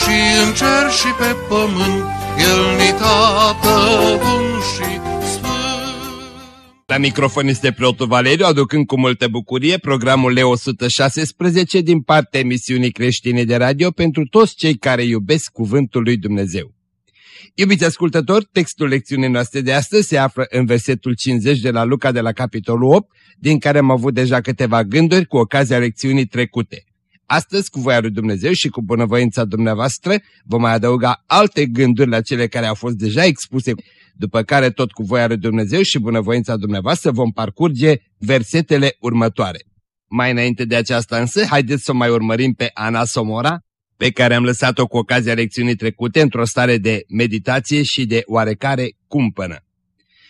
și în cer și pe pământ, El ni tată bun și la microfon este preotul Valeriu, aducând cu multă bucurie programul L116 din partea emisiunii creștine de radio pentru toți cei care iubesc Cuvântul lui Dumnezeu. Iubiți ascultători, textul lecțiunii noastre de astăzi se află în versetul 50 de la Luca de la capitolul 8, din care am avut deja câteva gânduri cu ocazia lecțiunii trecute. Astăzi, cu voia lui Dumnezeu și cu bunăvoința dumneavoastră, vom mai adăuga alte gânduri la cele care au fost deja expuse după care tot cu voia lui Dumnezeu și bunăvoința dumneavoastră vom parcurge versetele următoare. Mai înainte de aceasta însă, haideți să o mai urmărim pe Ana Somora, pe care am lăsat-o cu ocazia lecțiunii trecute într-o stare de meditație și de oarecare cumpănă.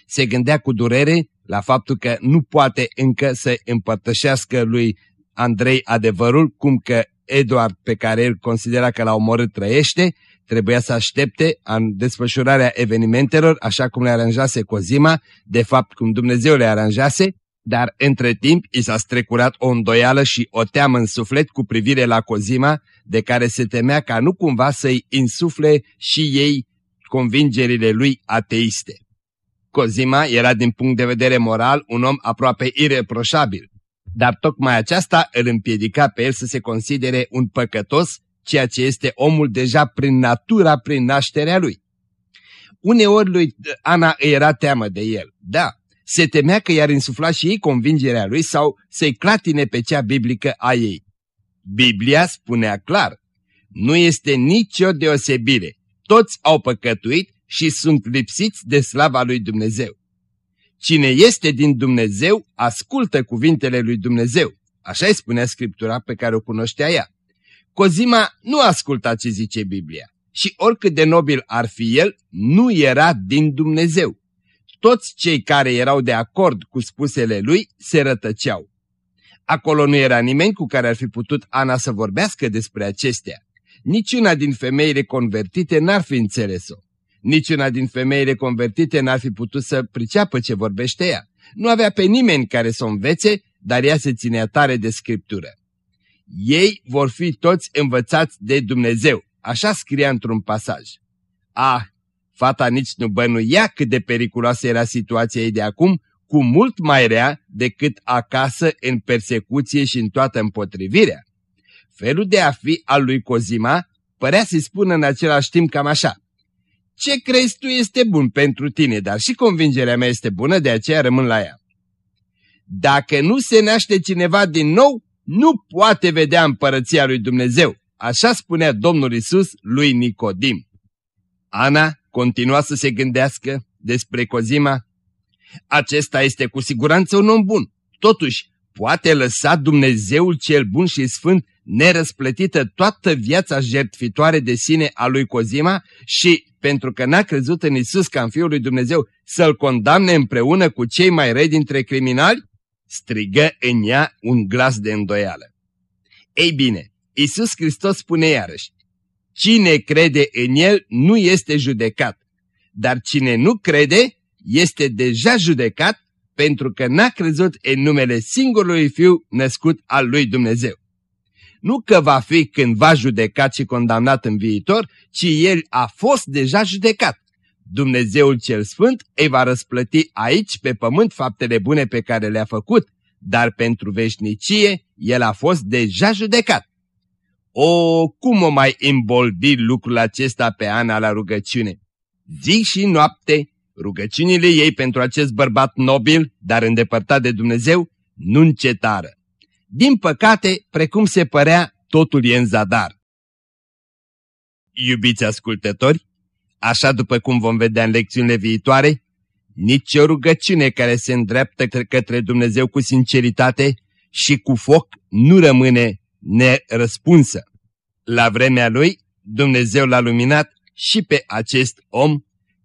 Se gândea cu durere la faptul că nu poate încă să împărtășească lui Andrei adevărul, cum că Eduard, pe care el considera că l-a omorât, trăiește Trebuia să aștepte în desfășurarea evenimentelor, așa cum le aranjase Cozima, de fapt cum Dumnezeu le aranjase, dar între timp i s-a strecurat o îndoială și o teamă în suflet cu privire la Cozima, de care se temea ca nu cumva să-i insufle și ei convingerile lui ateiste. Cozima era din punct de vedere moral un om aproape ireproșabil, dar tocmai aceasta îl împiedica pe el să se considere un păcătos ceea ce este omul deja prin natura, prin nașterea lui. Uneori lui Ana îi era teamă de el, da, se temea că i-ar insufla și ei convingerea lui sau să-i clatine pe cea biblică a ei. Biblia spunea clar, nu este nicio deosebire, toți au păcătuit și sunt lipsiți de slava lui Dumnezeu. Cine este din Dumnezeu, ascultă cuvintele lui Dumnezeu. Așa îi spunea Scriptura pe care o cunoștea ea. Cozima nu asculta ce zice Biblia și oricât de nobil ar fi el, nu era din Dumnezeu. Toți cei care erau de acord cu spusele lui se rătăceau. Acolo nu era nimeni cu care ar fi putut Ana să vorbească despre acestea. Niciuna din femeile convertite n-ar fi înțeles-o. Niciuna din femeile convertite n-ar fi putut să priceapă ce vorbește ea. Nu avea pe nimeni care să o învețe, dar ea se ținea tare de scriptură ei vor fi toți învățați de Dumnezeu. Așa scria într-un pasaj. Ah, fata nici nu bănuia cât de periculoasă era situația ei de acum, cu mult mai rea decât acasă în persecuție și în toată împotrivirea. Felul de a fi al lui Cozima părea să-i spună în același timp cam așa. Ce crezi tu este bun pentru tine, dar și convingerea mea este bună, de aceea rămân la ea. Dacă nu se naște cineva din nou, nu poate vedea împărăția lui Dumnezeu, așa spunea Domnul Isus lui Nicodim. Ana continua să se gândească despre Cozima. Acesta este cu siguranță un om bun. Totuși, poate lăsa Dumnezeul cel bun și sfânt nerăsplătită toată viața jertfitoare de sine a lui Cozima și, pentru că n-a crezut în Isus ca în Fiul lui Dumnezeu, să-l condamne împreună cu cei mai răi dintre criminali? strigă în ea un glas de îndoială. Ei bine, Isus Hristos spune iarăși, cine crede în El nu este judecat, dar cine nu crede este deja judecat pentru că n-a crezut în numele singurului Fiu născut al lui Dumnezeu. Nu că va fi cândva judecat și condamnat în viitor, ci El a fost deja judecat. Dumnezeul cel Sfânt îi va răsplăti aici pe pământ faptele bune pe care le-a făcut, dar pentru veșnicie el a fost deja judecat. O, cum o mai îmboldi lucrul acesta pe Ana la rugăciune? Zi și noapte, rugăciunile ei pentru acest bărbat nobil, dar îndepărtat de Dumnezeu, nu încetară. Din păcate, precum se părea, totul e în zadar. Iubiți ascultători, Așa după cum vom vedea în lecțiunile viitoare, nici o rugăciune care se îndreaptă către Dumnezeu cu sinceritate și cu foc nu rămâne nerăspunsă. La vremea lui, Dumnezeu l-a luminat și pe acest om,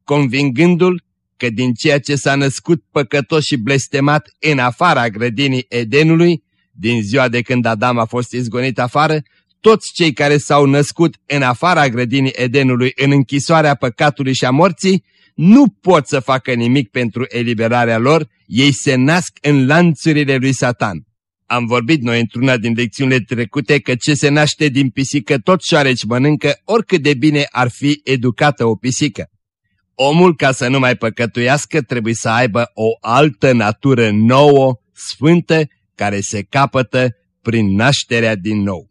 convingându-l că din ceea ce s-a născut păcătos și blestemat în afara grădinii Edenului, din ziua de când Adam a fost izgonit afară, toți cei care s-au născut în afara grădinii Edenului în închisoarea păcatului și a morții, nu pot să facă nimic pentru eliberarea lor, ei se nasc în lanțurile lui Satan. Am vorbit noi într-una din lecțiunile trecute că ce se naște din pisică tot șoareci mănâncă, oricât de bine ar fi educată o pisică. Omul, ca să nu mai păcătuiască, trebuie să aibă o altă natură nouă, sfântă, care se capătă prin nașterea din nou.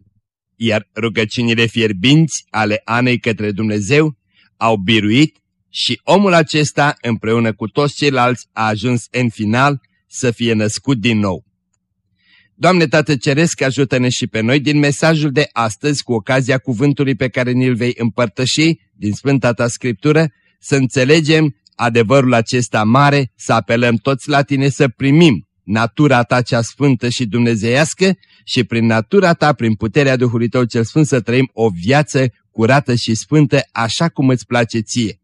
Iar rugăciunile fierbinți ale Anei către Dumnezeu au biruit și omul acesta, împreună cu toți ceilalți, a ajuns în final să fie născut din nou. Doamne Tată Ceresc, ajută-ne și pe noi din mesajul de astăzi, cu ocazia cuvântului pe care ni-l vei împărtăși din Sfânta Ta Scriptură, să înțelegem adevărul acesta mare, să apelăm toți la Tine să primim natura Ta cea sfântă și dumnezeiască și prin natura Ta, prin puterea Duhului Tău cel Sfânt să trăim o viață curată și sfântă așa cum îți place Ție.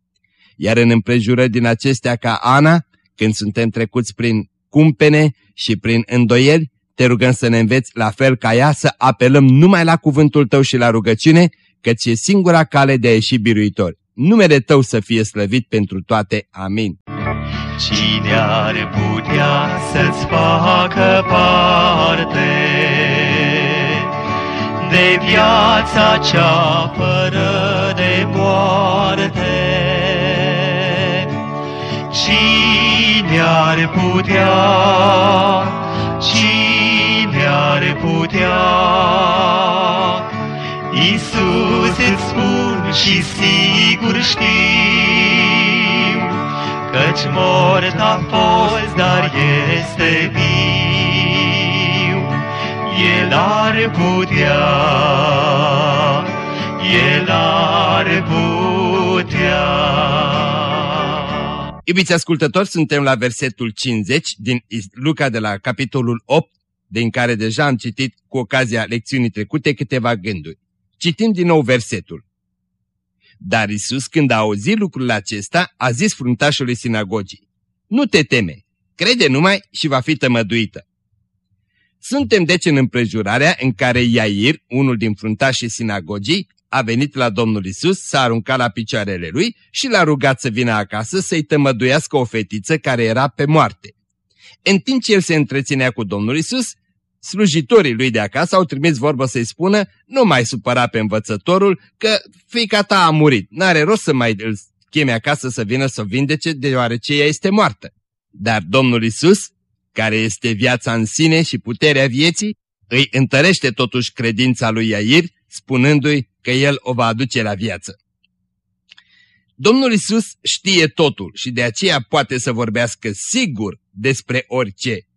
Iar în împrejurări din acestea ca Ana, când suntem trecuți prin cumpene și prin îndoieli, te rugăm să ne înveți la fel ca ea să apelăm numai la cuvântul Tău și la rugăciune, căci e singura cale de a ieși biruitori. Numele Tău să fie slăvit pentru toate. Amin. Cine ar putea să-ți facă parte de viața cea fără de moarte? Cine ar putea, cine ar putea? Iisus îți spun și sigur știu, Căci mort a fost, dar este viu. El ar putea, El ar putea. Iubiți ascultători, suntem la versetul 50 din Luca de la capitolul 8, din care deja am citit cu ocazia lecțiunii trecute câteva gânduri. Citim din nou versetul. Dar Isus, când a auzit lucrul acesta, a zis fruntașului sinagogii, Nu te teme, crede numai și va fi tămăduită. Suntem deci în împrejurarea în care Iair, unul din fruntașii sinagogii, a venit la Domnul Isus, s-a aruncat la picioarele lui și l-a rugat să vină acasă să-i tămăduiască o fetiță care era pe moarte. În timp ce el se întreținea cu Domnul Isus, slujitorii lui de acasă au trimis vorbă să-i spună, nu mai supăra pe învățătorul că fiica ta a murit, n-are rost să mai îl cheme acasă să vină să o vindece deoarece ea este moartă. Dar Domnul Isus, care este viața în sine și puterea vieții, îi întărește totuși credința lui Iair, spunându-i că el o va aduce la viață. Domnul Isus știe totul și de aceea poate să vorbească sigur despre orice.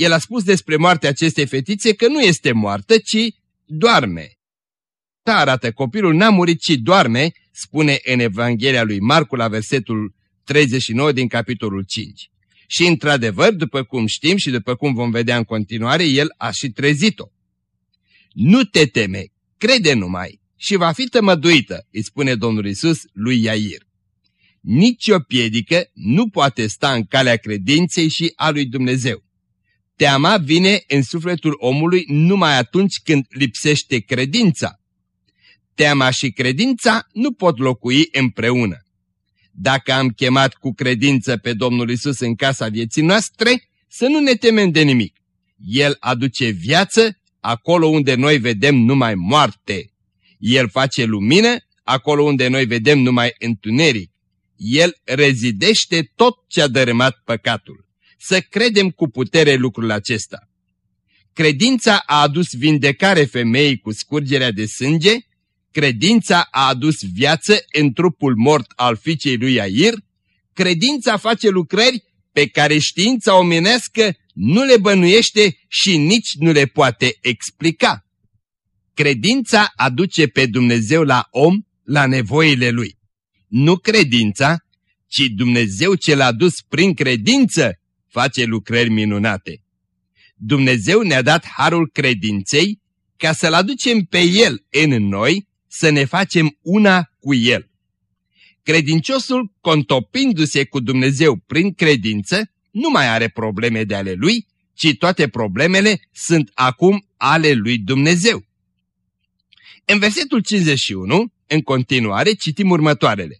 El a spus despre moartea acestei fetițe că nu este moartă, ci doarme. Ta arată, copilul n-a murit, ci doarme, spune în Evanghelia lui Marcu la versetul 39 din capitolul 5. Și într-adevăr, după cum știm și după cum vom vedea în continuare, el a și trezit-o. Nu te teme, crede numai și va fi tămăduită, îi spune Domnul Isus lui Iair. Nici o piedică nu poate sta în calea credinței și a lui Dumnezeu. Teama vine în sufletul omului numai atunci când lipsește credința. Teama și credința nu pot locui împreună. Dacă am chemat cu credință pe Domnul Isus în casa vieții noastre, să nu ne temem de nimic. El aduce viață acolo unde noi vedem numai moarte. El face lumină acolo unde noi vedem numai întuneric. El rezidește tot ce a dărâmat păcatul să credem cu putere lucrul acesta. Credința a adus vindecare femeii cu scurgerea de sânge, credința a adus viață în trupul mort al fiicei lui Air, credința face lucrări pe care știința omenească nu le bănuiește și nici nu le poate explica. Credința aduce pe Dumnezeu la om, la nevoile lui. Nu credința, ci Dumnezeu ce l-a dus prin credință face lucrări minunate. Dumnezeu ne-a dat harul credinței ca să-L aducem pe El în noi, să ne facem una cu El. Credinciosul, contopindu-se cu Dumnezeu prin credință, nu mai are probleme de ale lui, ci toate problemele sunt acum ale lui Dumnezeu. În versetul 51, în continuare, citim următoarele.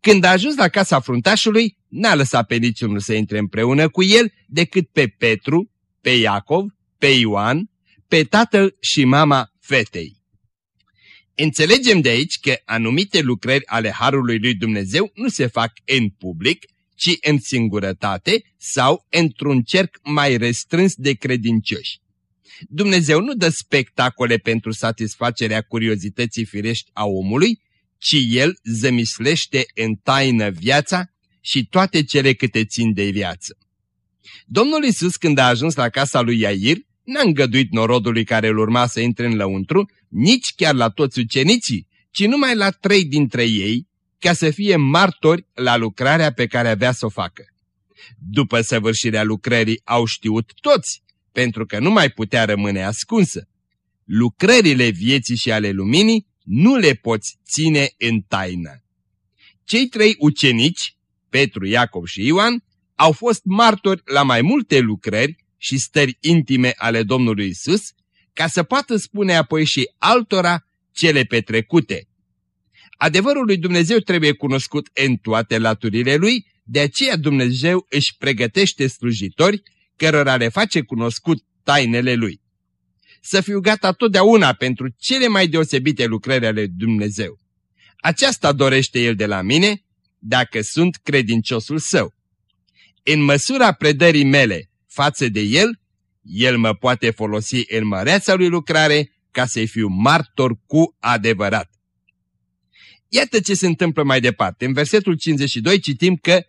Când a ajuns la casa fruntașului, n-a lăsat pe niciunul să intre împreună cu el decât pe Petru, pe Iacov, pe Ioan, pe tatăl și mama fetei. Înțelegem de aici că anumite lucrări ale Harului lui Dumnezeu nu se fac în public, ci în singurătate sau într-un cerc mai restrâns de credincioși. Dumnezeu nu dă spectacole pentru satisfacerea curiozității firești a omului, ci El zămislește în taină viața și toate cele câte țin de viață. Domnul Isus, când a ajuns la casa lui Iair, n-a îngăduit norodului care îl urma să intre în lăuntru, nici chiar la toți ucenicii, ci numai la trei dintre ei, ca să fie martori la lucrarea pe care avea să o facă. După săvârșirea lucrării au știut toți, pentru că nu mai putea rămâne ascunsă. Lucrările vieții și ale luminii nu le poți ține în taină. Cei trei ucenici, Petru, Iacov și Ioan, au fost martori la mai multe lucrări și stări intime ale Domnului Isus, ca să poată spune apoi și altora cele petrecute. Adevărul lui Dumnezeu trebuie cunoscut în toate laturile lui, de aceea Dumnezeu își pregătește slujitori cărora le face cunoscut tainele lui. Să fiu gata totdeauna pentru cele mai deosebite lucrări ale Dumnezeu. Aceasta dorește El de la mine, dacă sunt credinciosul său. În măsura predării mele față de El, El mă poate folosi în măreața lui lucrare ca să-i fiu martor cu adevărat. Iată ce se întâmplă mai departe. În versetul 52 citim că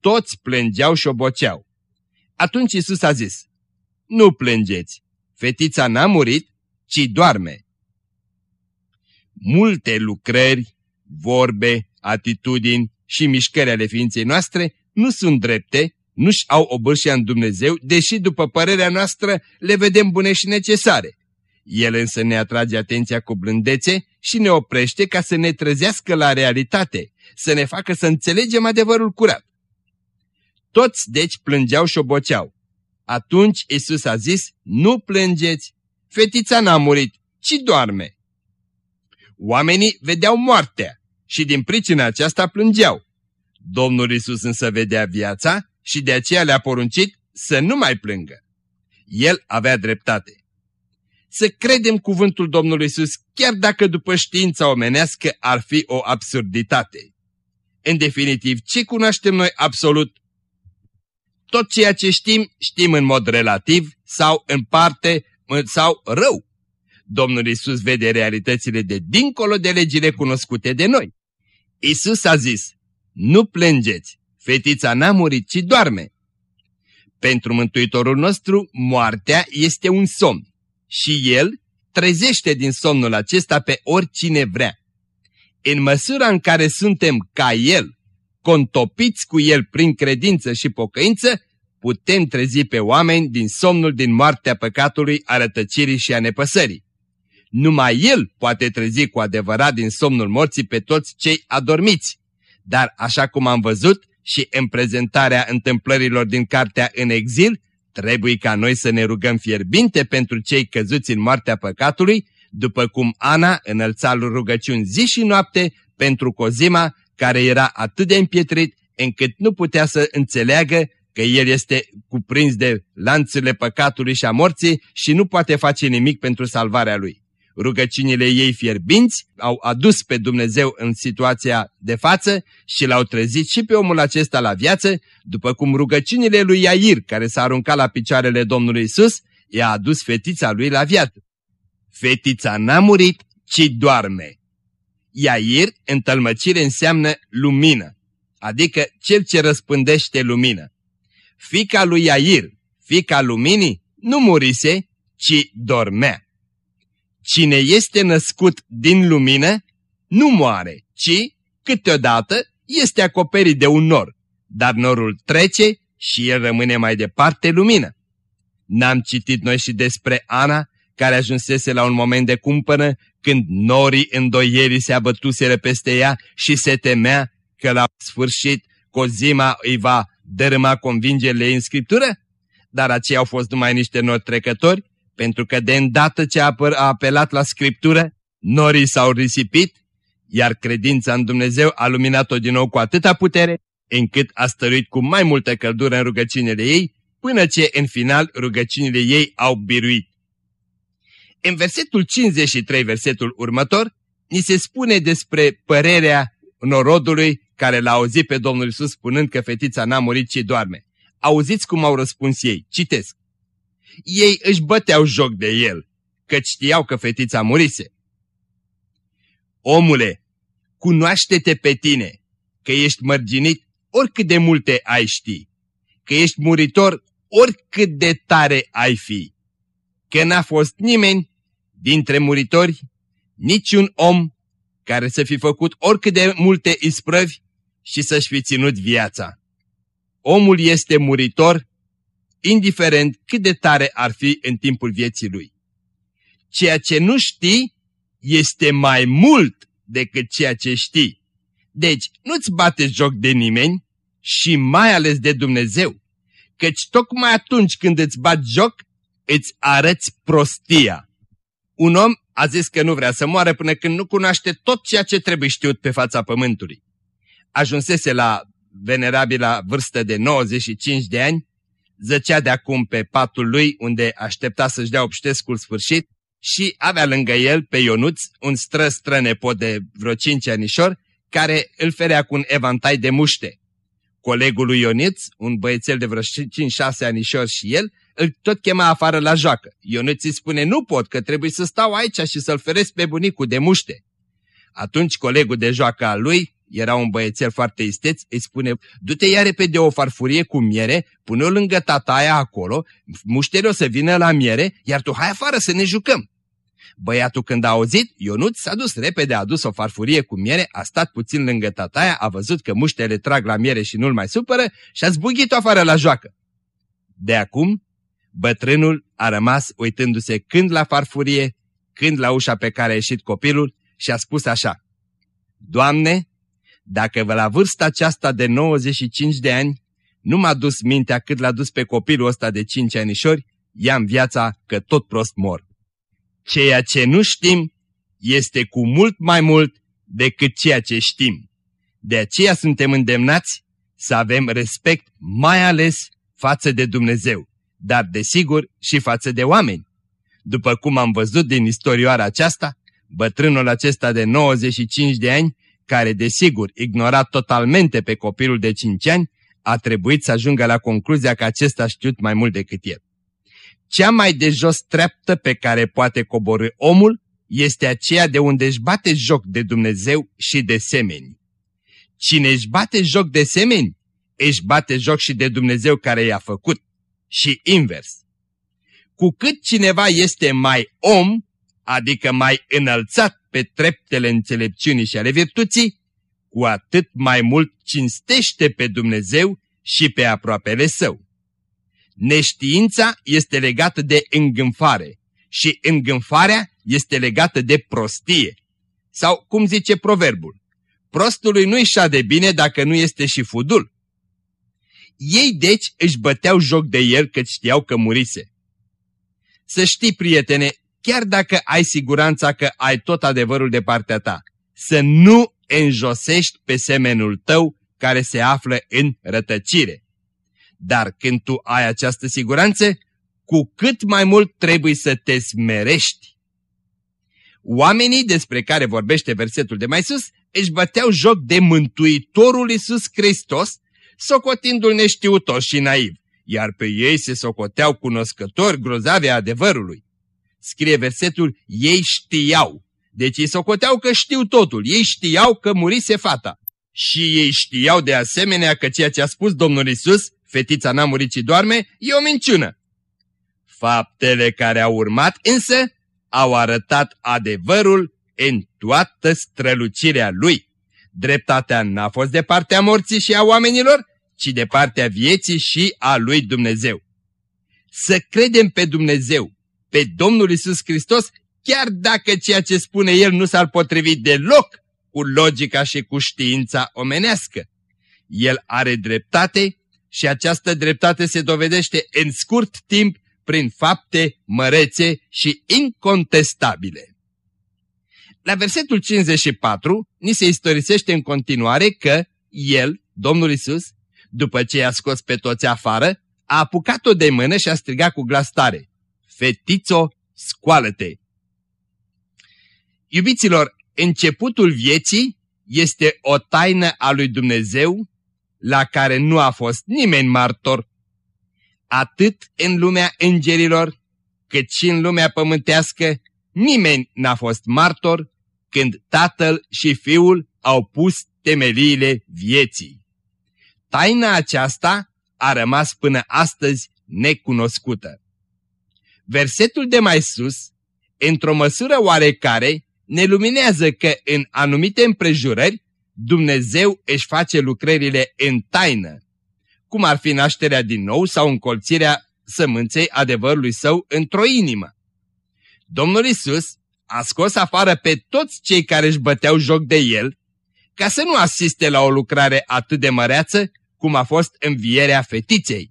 toți plângeau și oboceau. Atunci Isus a zis, nu plângeți, fetița n-a murit, ci doarme. Multe lucrări, vorbe, atitudini și mișcări ale ființei noastre nu sunt drepte, nu-și au obârșia în Dumnezeu, deși după părerea noastră le vedem bune și necesare. El însă ne atrage atenția cu blândețe și ne oprește ca să ne trezească la realitate, să ne facă să înțelegem adevărul curat. Toți deci plângeau și oboceau. Atunci Isus a zis, nu plângeți, fetița n-a murit, ci doarme. Oamenii vedeau moartea și din pricina aceasta plângeau. Domnul Isus însă vedea viața și de aceea le-a poruncit să nu mai plângă. El avea dreptate. Să credem cuvântul Domnului Isus, chiar dacă după știința omenească ar fi o absurditate. În definitiv, ce cunoaștem noi absolut tot ceea ce știm, știm în mod relativ sau în parte sau rău. Domnul Isus vede realitățile de dincolo de legile cunoscute de noi. Isus a zis, nu plângeți, fetița n-a murit, ci doarme. Pentru Mântuitorul nostru, moartea este un somn și El trezește din somnul acesta pe oricine vrea. În măsura în care suntem ca El, contopiți cu El prin credință și pocăință, putem trezi pe oameni din somnul din moartea păcatului, a rătăcirii și a nepăsării. Numai El poate trezi cu adevărat din somnul morții pe toți cei adormiți. Dar așa cum am văzut și în prezentarea întâmplărilor din cartea În exil, trebuie ca noi să ne rugăm fierbinte pentru cei căzuți în moartea păcatului, după cum Ana înălța rugăciuni zi și noapte pentru Cozima, care era atât de împietrit încât nu putea să înțeleagă că el este cuprins de lanțurile păcatului și a morții și nu poate face nimic pentru salvarea lui. Rugăciunile ei fierbinți au adus pe Dumnezeu în situația de față și l-au trezit și pe omul acesta la viață, după cum rugăciunile lui Iair, care s-a aruncat la picioarele Domnului Isus, i-a adus fetița lui la viață. Fetița n-a murit, ci doarme. Iair, în tălmăcire, înseamnă lumină, adică cel ce răspândește lumină. Fica lui Iair, fica luminii, nu murise, ci dormea. Cine este născut din lumină, nu moare, ci, câteodată, este acoperit de un nor, dar norul trece și el rămâne mai departe lumină. N-am citit noi și despre Ana, care ajunsese la un moment de cumpănă când norii îndoierii se abătuseră peste ea și se temea că la sfârșit Cozima îi va dărâma convingerile în scriptură? Dar aceia au fost numai niște nori trecători, pentru că de îndată ce a apelat la scriptură, norii s-au risipit, iar credința în Dumnezeu a luminat-o din nou cu atâta putere, încât a stăruit cu mai multă căldură în rugăciunile ei, până ce în final rugăciunile ei au biruit. În versetul 53, versetul următor, ni se spune despre părerea norodului care l-a auzit pe Domnul Isus spunând că fetița n-a murit, ci doarme. Auziți cum au răspuns ei. Citesc. Ei își băteau joc de el, căci știau că fetița murise. Omule, cunoaște-te pe tine, că ești mărginit oricât de multe ai ști, că ești muritor oricât de tare ai fi, că n-a fost nimeni dintre muritori, niciun om care să fi făcut oricât de multe isprăvi și să-și fi ținut viața. Omul este muritor, indiferent cât de tare ar fi în timpul vieții lui. Ceea ce nu știi este mai mult decât ceea ce știi. Deci, nu-ți bate joc de nimeni și mai ales de Dumnezeu, căci tocmai atunci când îți bat joc, îți arăți prostia. Un om a zis că nu vrea să moară până când nu cunoaște tot ceea ce trebuie știut pe fața pământului. Ajunsese la venerabila vârstă de 95 de ani, zăcea de acum pe patul lui unde aștepta să-și dea obștescul sfârșit și avea lângă el pe Ionuț un stră strănepot de vreo cinci anișori care îl ferea cu un evantai de muște. Colegul lui Ionuț, un băiețel de vreo 5-6 anișori și el, îl tot chema afară la joacă. Ionuț îi spune, nu pot, că trebuie să stau aici și să-l feresc pe bunicul de muște. Atunci colegul de joacă al lui, era un băiețel foarte isteț, îi spune, du-te ia repede o farfurie cu miere, pune-o lângă tataia acolo, muștere o să vină la miere, iar tu hai afară să ne jucăm. Băiatul când a auzit, Ionut s-a dus repede, a adus o farfurie cu miere, a stat puțin lângă tataia, a văzut că muștele trag la miere și nu-l mai supără și a zbughit-o afară la joacă. De acum, bătrânul a rămas uitându-se când la farfurie, când la ușa pe care a ieșit copilul și a spus așa, Doamne, dacă vă la vârsta aceasta de 95 de ani nu m-a dus mintea cât l-a dus pe copilul ăsta de 5 anișori, i-am viața că tot prost mor. Ceea ce nu știm este cu mult mai mult decât ceea ce știm. De aceea suntem îndemnați să avem respect mai ales față de Dumnezeu, dar desigur și față de oameni. După cum am văzut din istorioara aceasta, bătrânul acesta de 95 de ani care desigur ignora totalmente pe copilul de 5 ani, a trebuit să ajungă la concluzia că acesta a știut mai mult decât el. Cea mai de jos treaptă pe care poate coborâ omul este aceea de unde își bate joc de Dumnezeu și de semeni. Cine își bate joc de semeni, își bate joc și de Dumnezeu care i-a făcut. Și invers. Cu cât cineva este mai om, adică mai înălțat pe treptele înțelepciunii și ale virtuții, cu atât mai mult cinstește pe Dumnezeu și pe aproapele său. Neștiința este legată de îngânfare și îngânfarea este legată de prostie. Sau, cum zice proverbul, prostului nu-i de bine dacă nu este și fudul. Ei deci își băteau joc de el că știau că murise. Să știi, prietene, chiar dacă ai siguranța că ai tot adevărul de partea ta, să nu înjosești pe semenul tău care se află în rătăcire. Dar când tu ai această siguranță, cu cât mai mult trebuie să te smerești. Oamenii despre care vorbește versetul de mai sus își băteau joc de Mântuitorul Iisus Hristos, socotindu-l neștiutos și naiv, iar pe ei se socoteau cunoscători grozavi adevărului scrie versetul, ei știau. Deci ei socoteau că știu totul, ei știau că murise fata. Și ei știau de asemenea că ceea ce a spus Domnul Isus, fetița n-a murit ci doarme, e o minciună. Faptele care au urmat însă au arătat adevărul în toată strălucirea lui. Dreptatea n-a fost de partea morții și a oamenilor, ci de partea vieții și a lui Dumnezeu. Să credem pe Dumnezeu, pe Domnul Isus Hristos, chiar dacă ceea ce spune El nu s-ar potrivi deloc cu logica și cu știința omenească. El are dreptate și această dreptate se dovedește în scurt timp prin fapte mărețe și incontestabile. La versetul 54 ni se istorisește în continuare că el, Domnul Isus, după ce i-a scos pe toți afară, a apucat-o de mână și a strigat cu glas tare, Fetițo, scoală-te! Iubiților, începutul vieții este o taină a lui Dumnezeu la care nu a fost nimeni martor. Atât în lumea îngerilor, cât și în lumea pământească, nimeni n-a fost martor când tatăl și fiul au pus temeliile vieții. Taina aceasta a rămas până astăzi necunoscută. Versetul de mai sus, într-o măsură oarecare, ne luminează că în anumite împrejurări Dumnezeu își face lucrările în taină, cum ar fi nașterea din nou sau încolțirea sămânței adevărului său într-o inimă. Domnul Isus a scos afară pe toți cei care își băteau joc de el, ca să nu asiste la o lucrare atât de măreață cum a fost învierea fetiței.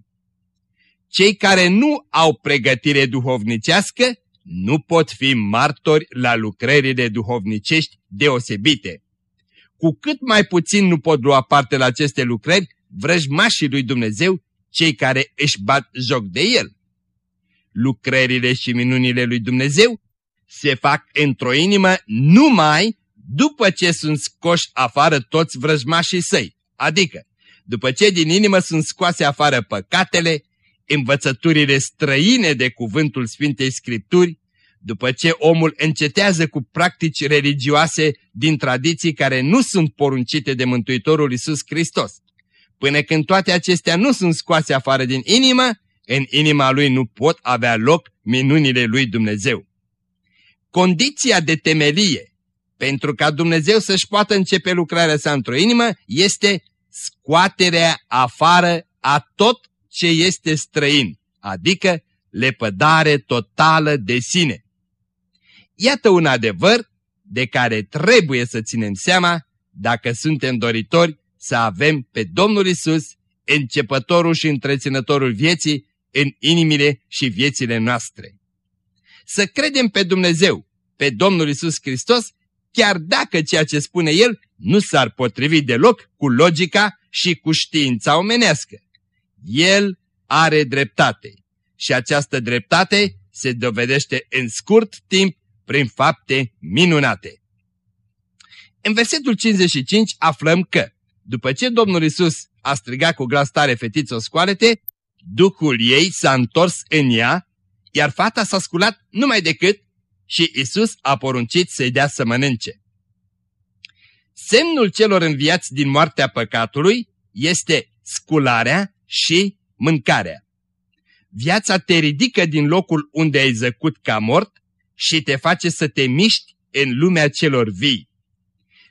Cei care nu au pregătire duhovnicească nu pot fi martori la lucrările duhovnicești deosebite. Cu cât mai puțin nu pot lua parte la aceste lucrări, vrăjmașii lui Dumnezeu, cei care își bat joc de el. Lucrările și minunile lui Dumnezeu se fac într-o inimă numai după ce sunt scoși afară toți vrăjmașii săi, adică după ce din inimă sunt scoase afară păcatele, învățăturile străine de cuvântul Sfintei Scripturi, după ce omul încetează cu practici religioase din tradiții care nu sunt poruncite de Mântuitorul Isus Hristos. Până când toate acestea nu sunt scoase afară din inimă, în inima lui nu pot avea loc minunile lui Dumnezeu. Condiția de temelie pentru ca Dumnezeu să-și poată începe lucrarea sa într-o inimă este scoaterea afară a tot ce este străin, adică lepădare totală de sine. Iată un adevăr de care trebuie să ținem seama dacă suntem doritori să avem pe Domnul Isus, începătorul și întreținătorul vieții, în inimile și viețile noastre. Să credem pe Dumnezeu, pe Domnul Isus Hristos, chiar dacă ceea ce spune El nu s-ar potrivi deloc cu logica și cu știința omenească. El are dreptate și această dreptate se dovedește în scurt timp prin fapte minunate. În versetul 55 aflăm că, după ce Domnul Isus a strigat cu glas tare fetiță scoalete, Duhul ei s-a întors în ea, iar fata s-a sculat numai decât și Isus a poruncit să-i dea să mănânce. Semnul celor înviați din moartea păcatului este scularea și mâncarea. Viața te ridică din locul unde ai zăcut ca mort și te face să te miști în lumea celor vii.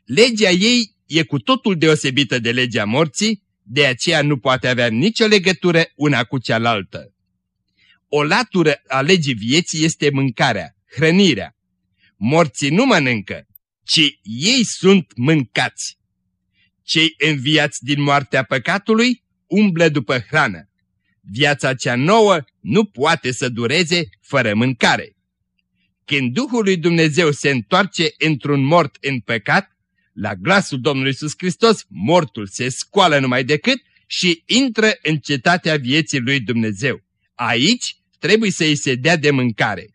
Legea ei e cu totul deosebită de legea morții, de aceea nu poate avea nicio legătură una cu cealaltă. O latură a legii vieții este mâncarea, hrănirea. Morții nu mănâncă, ci ei sunt mâncați. Cei înviați din moartea păcatului umblă după hrană. Viața cea nouă nu poate să dureze fără mâncare. Când Duhul lui Dumnezeu se întoarce într-un mort în păcat, la glasul Domnului Iisus Hristos, mortul se scoală numai decât și intră în cetatea vieții lui Dumnezeu. Aici trebuie să-i se dea de mâncare.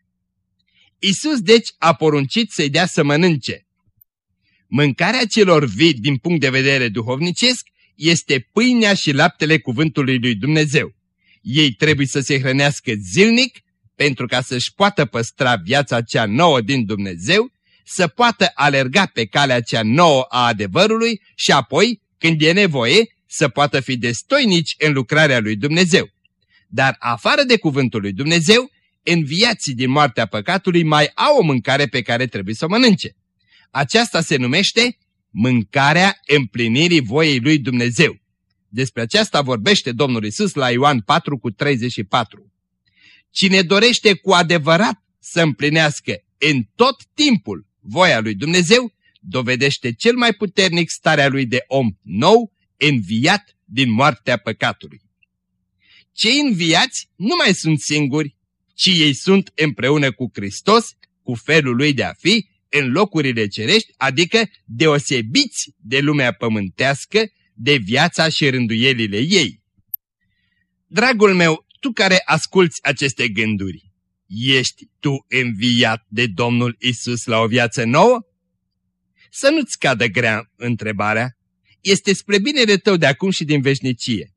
Isus deci a poruncit să-i dea să mănânce. Mâncarea celor vii din punct de vedere duhovnicesc este pâinea și laptele cuvântului lui Dumnezeu. Ei trebuie să se hrănească zilnic pentru ca să-și poată păstra viața cea nouă din Dumnezeu, să poată alerga pe calea cea nouă a adevărului și apoi, când e nevoie, să poată fi destoinici în lucrarea lui Dumnezeu. Dar afară de cuvântul lui Dumnezeu, înviații din moartea păcatului mai au o mâncare pe care trebuie să o mănânce. Aceasta se numește mâncarea împlinirii voiei lui Dumnezeu. Despre aceasta vorbește Domnul Isus la Ioan 4 cu 34. Cine dorește cu adevărat să împlinească în tot timpul voia lui Dumnezeu, dovedește cel mai puternic starea lui de om nou, înviat din moartea păcatului. Cei înviați nu mai sunt singuri, ci ei sunt împreună cu Hristos, cu felul lui de a fi, în locurile cerești, adică deosebiți de lumea pământească, de viața și rânduielile ei. Dragul meu, tu care asculți aceste gânduri, ești tu înviat de Domnul Isus la o viață nouă? Să nu-ți cadă grea întrebarea. Este spre binele tău de acum și din veșnicie.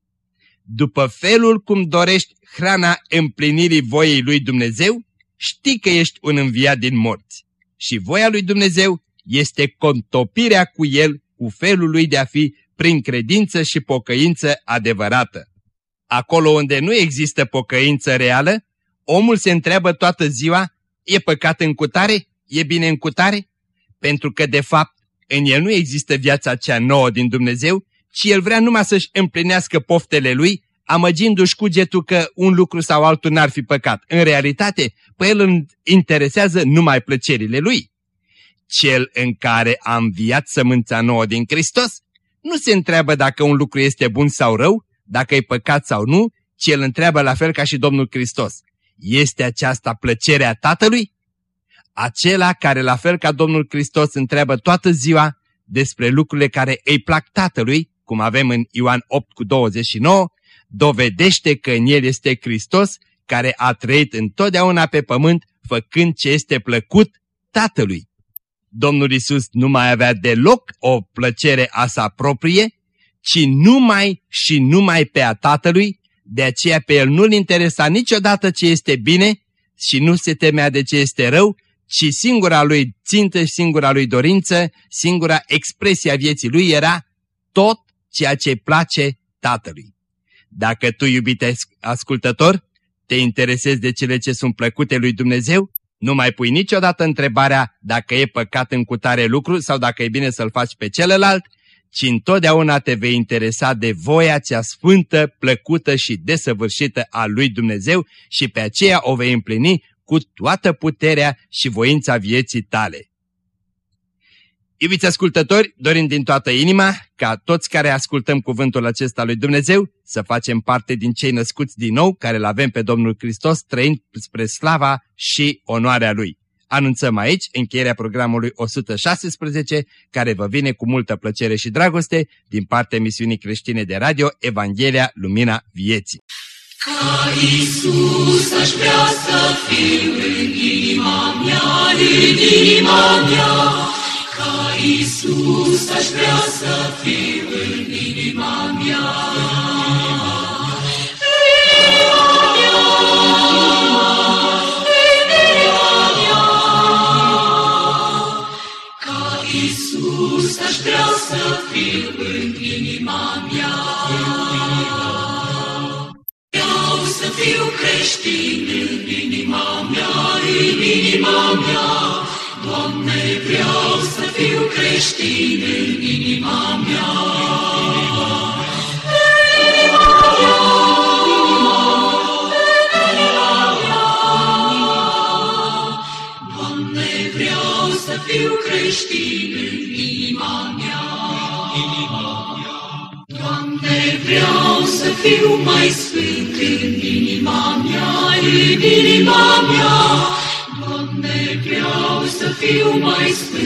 După felul cum dorești hrana împlinirii voiei lui Dumnezeu, știi că ești un înviat din morți. Și voia lui Dumnezeu este contopirea cu el, cu felul lui de a fi, prin credință și pocăință adevărată. Acolo unde nu există pocăință reală, omul se întreabă toată ziua, e păcat în cutare? E bine în cutare? Pentru că, de fapt, în el nu există viața cea nouă din Dumnezeu, ci el vrea numai să-și împlinească poftele lui, amăgindu-și cugetul că un lucru sau altul n-ar fi păcat. În realitate, pe el îl interesează numai plăcerile lui. Cel în care a înviat sămânța nouă din Hristos nu se întreabă dacă un lucru este bun sau rău, dacă e păcat sau nu, ci el întreabă la fel ca și Domnul Hristos. Este aceasta plăcerea Tatălui? Acela care, la fel ca Domnul Hristos, întreabă toată ziua despre lucrurile care îi plac Tatălui, cum avem în Ioan 8 cu 29, dovedește că în el este Hristos care a trăit întotdeauna pe pământ făcând ce este plăcut Tatălui. Domnul Isus nu mai avea deloc o plăcere a sa proprie, ci numai și numai pe a Tatălui, de aceea pe el nu-l interesa niciodată ce este bine și nu se temea de ce este rău, ci singura lui țintă, singura lui dorință, singura expresie a vieții lui era tot ceea ce place Tatălui. Dacă tu, iubite ascultător, te interesezi de cele ce sunt plăcute lui Dumnezeu, nu mai pui niciodată întrebarea dacă e păcat în cutare lucru sau dacă e bine să-l faci pe celălalt, ci întotdeauna te vei interesa de voia cea sfântă, plăcută și desăvârșită a lui Dumnezeu și pe aceea o vei împlini cu toată puterea și voința vieții tale. Iubiți ascultători, dorim din toată inima ca toți care ascultăm cuvântul acesta lui Dumnezeu să facem parte din cei născuți din nou, care îl avem pe Domnul Hristos trăind spre slava și onoarea Lui. Anunțăm aici încheierea programului 116, care vă vine cu multă plăcere și dragoste din partea misiunii creștine de radio Evanghelia Lumina Vieții. Ca Iisus aș vrea să fiu în inima mea, în inima mea, ca Iisus aș vrea să fiu în inima mea. Iisus aș vrea să fiu în inima mea. Vreau să fiu creștin în inima mea, în inima mea, Doamne, vreau să fiu creștin în inima mea. Doamne, vreau să fiu creștin în inima mea. Doamne, vreau să fiu mai sfânt în inima mea, în inima mea. Doamne, vreau să fiu mai sfânt